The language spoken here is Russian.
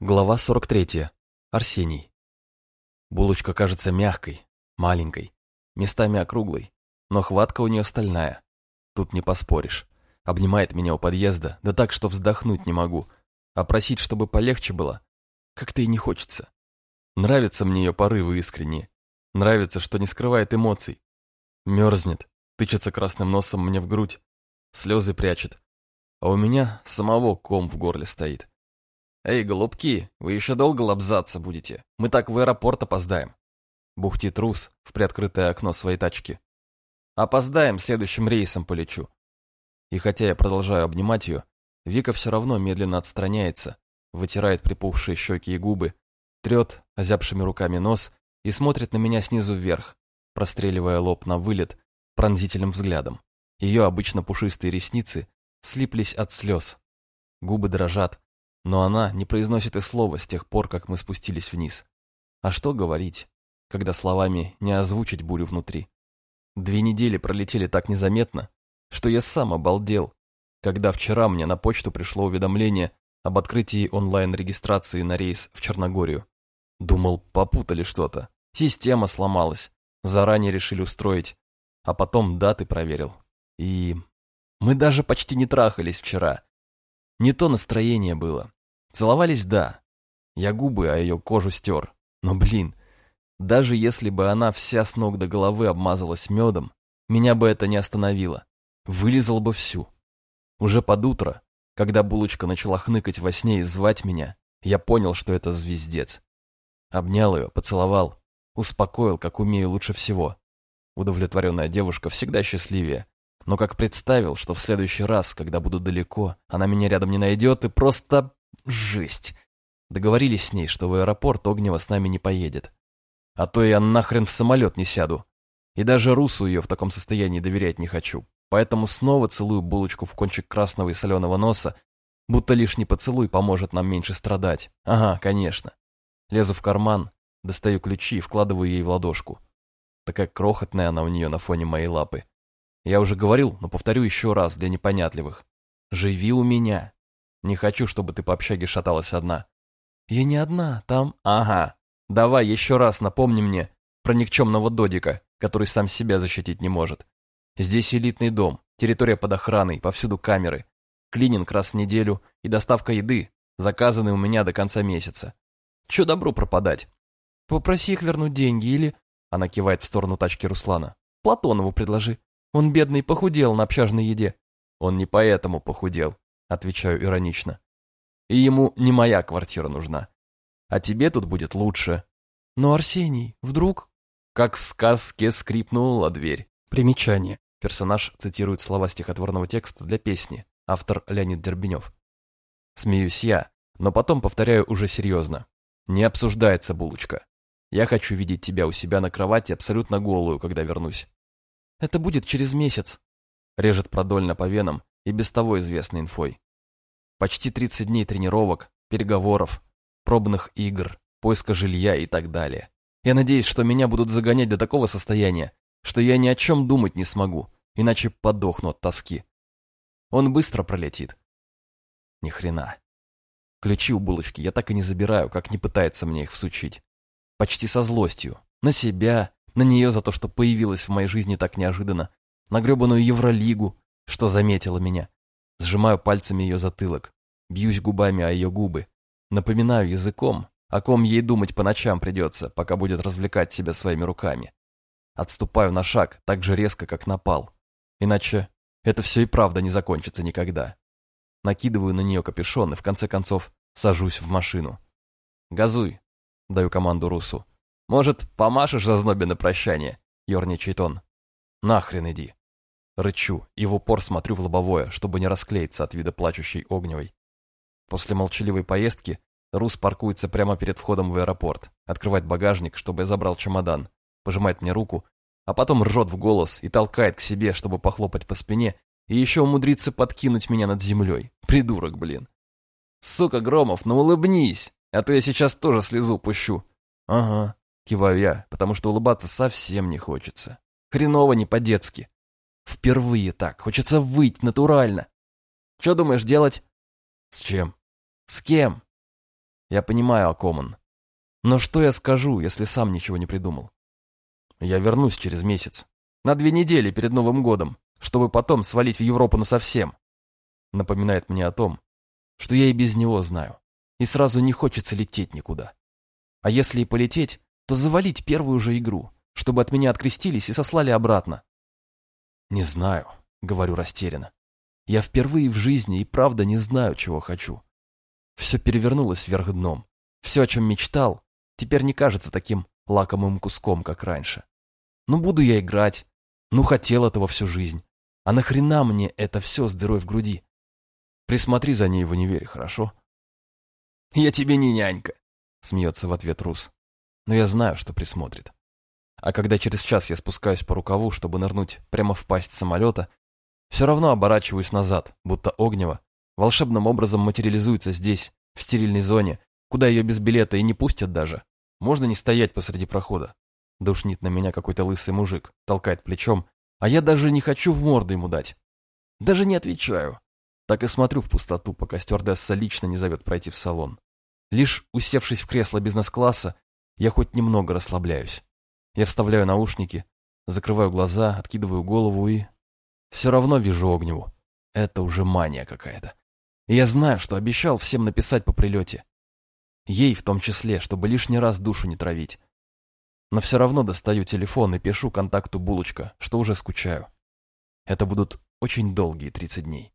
Глава 43. Арсений. Булочка кажется мягкой, маленькой, местами округлой, но хватка у нее стальная. Тут не поспоришь. Обнимает меня у подъезда, да так, что вздохнуть не могу. А просить, чтобы полегче было, как-то и не хочется. Нравятся мне ее порывы искренние. Нравится, что не скрывает эмоций. Мерзнет, тычется красным носом мне в грудь, слезы прячет. А у меня самого ком в горле стоит. «Эй, голубки, вы еще долго лобзаться будете? Мы так в аэропорт опоздаем». Бухтит Рус в приоткрытое окно своей тачки. «Опоздаем, следующим рейсом полечу». И хотя я продолжаю обнимать ее, Вика все равно медленно отстраняется, вытирает припухшие щеки и губы, трет озябшими руками нос и смотрит на меня снизу вверх, простреливая лоб на вылет пронзительным взглядом. Ее обычно пушистые ресницы слиплись от слез. Губы дрожат, но она не произносит и слова с тех пор, как мы спустились вниз. А что говорить, когда словами не озвучить бурю внутри? Две недели пролетели так незаметно, что я сам обалдел, когда вчера мне на почту пришло уведомление об открытии онлайн-регистрации на рейс в Черногорию. Думал, попутали что-то. Система сломалась. Заранее решили устроить. А потом даты проверил. И... Мы даже почти не трахались вчера. Не то настроение было. Целовались, да. Я губы, а ее кожу стер. Но, блин, даже если бы она вся с ног до головы обмазалась медом, меня бы это не остановило. Вылезал бы всю. Уже под утро, когда булочка начала хныкать во сне и звать меня, я понял, что это звездец. Обнял ее, поцеловал, успокоил, как умею лучше всего. Удовлетворенная девушка всегда счастливее. Но как представил, что в следующий раз, когда буду далеко, она меня рядом не найдет и просто Жесть. Договорились с ней, что в аэропорт Огнева с нами не поедет. А то я нахрен в самолет не сяду. И даже Русу ее в таком состоянии доверять не хочу. Поэтому снова целую булочку в кончик красного и соленого носа, будто лишний поцелуй поможет нам меньше страдать. Ага, конечно. Лезу в карман, достаю ключи и вкладываю ей в ладошку. Такая крохотная она у нее на фоне моей лапы. Я уже говорил, но повторю еще раз для непонятливых. Живи у меня, не хочу, чтобы ты по общаге шаталась одна. Я не одна, там... Ага. Давай еще раз напомни мне про никчемного Додика, который сам себя защитить не может. Здесь элитный дом, территория под охраной, повсюду камеры. Клининг раз в неделю и доставка еды, заказанный у меня до конца месяца. Че добру пропадать? Попроси их вернуть деньги или... Она кивает в сторону тачки Руслана. Платонову предложи. Он бедный похудел на общажной еде. Он не поэтому похудел. Отвечаю иронично. И ему не моя квартира нужна. А тебе тут будет лучше. Но, Арсений, вдруг... Как в сказке скрипнула дверь. Примечание. Персонаж цитирует слова стихотворного текста для песни. Автор Леонид Дербенев. Смеюсь я, но потом повторяю уже серьезно. Не обсуждается булочка. Я хочу видеть тебя у себя на кровати абсолютно голую, когда вернусь. Это будет через месяц. Режет продольно по венам, и без того известной инфой. Почти 30 дней тренировок, переговоров, пробных игр, поиска жилья и так далее. Я надеюсь, что меня будут загонять до такого состояния, что я ни о чем думать не смогу, иначе подохну от тоски. Он быстро пролетит. Ни хрена. Ключи у булочки я так и не забираю, как не пытается мне их всучить. Почти со злостью. На себя, на нее за то, что появилась в моей жизни так неожиданно, на гребаную Евролигу, что заметила меня. Сжимаю пальцами ее затылок, бьюсь губами о ее губы, напоминаю языком, о ком ей думать по ночам придется, пока будет развлекать себя своими руками. Отступаю на шаг так же резко, как напал. Иначе это все и правда не закончится никогда. Накидываю на нее капюшон и в конце концов сажусь в машину. «Газуй», — даю команду Русу. «Может, помашешь за знобе на прощание?» — ерничает он. «Нахрен иди». Рычу и в упор смотрю в лобовое, чтобы не расклеиться от вида плачущей огневой. После молчаливой поездки Рус паркуется прямо перед входом в аэропорт, открывает багажник, чтобы я забрал чемодан, пожимает мне руку, а потом ржет в голос и толкает к себе, чтобы похлопать по спине, и еще умудрится подкинуть меня над землей. Придурок, блин. Сука, Громов, ну улыбнись, а то я сейчас тоже слезу пущу. Ага, киваю я, потому что улыбаться совсем не хочется. Хреново не по-детски. Впервые так. Хочется выть натурально. Что думаешь делать? С чем? С кем? Я понимаю, о ком он. Но что я скажу, если сам ничего не придумал? Я вернусь через месяц. На две недели перед Новым годом, чтобы потом свалить в Европу насовсем. Напоминает мне о том, что я и без него знаю. И сразу не хочется лететь никуда. А если и полететь, то завалить первую же игру, чтобы от меня открестились и сослали обратно. Не знаю, говорю растерянно. Я впервые в жизни и правда не знаю, чего хочу. Все перевернулось вверх дном. Все, о чем мечтал, теперь не кажется таким лакомым куском, как раньше. Ну, буду я играть. Ну, хотел этого всю жизнь. А нахрена мне это все с дырой в груди? Присмотри за ней в универе, хорошо? Я тебе не нянька, смеется в ответ Рус. Но я знаю, что присмотрит. А когда через час я спускаюсь по рукаву, чтобы нырнуть прямо в пасть самолета, все равно оборачиваюсь назад, будто огнево, волшебным образом материализуется здесь, в стерильной зоне, куда ее без билета и не пустят даже. Можно не стоять посреди прохода. Душнит на меня какой-то лысый мужик, толкает плечом, а я даже не хочу в морду ему дать. Даже не отвечаю. Так и смотрю в пустоту, пока стюардесса лично не зовет пройти в салон. Лишь усевшись в кресло бизнес-класса, я хоть немного расслабляюсь. Я вставляю наушники, закрываю глаза, откидываю голову и... Все равно вижу Огневу. Это уже мания какая-то. И я знаю, что обещал всем написать по прилете. Ей в том числе, чтобы лишний раз душу не травить. Но все равно достаю телефон и пишу контакту Булочка, что уже скучаю. Это будут очень долгие 30 дней.